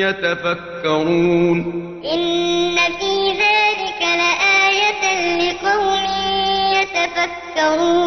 يتفكرون. إن في ذلك لآية لقوم يتفكرون.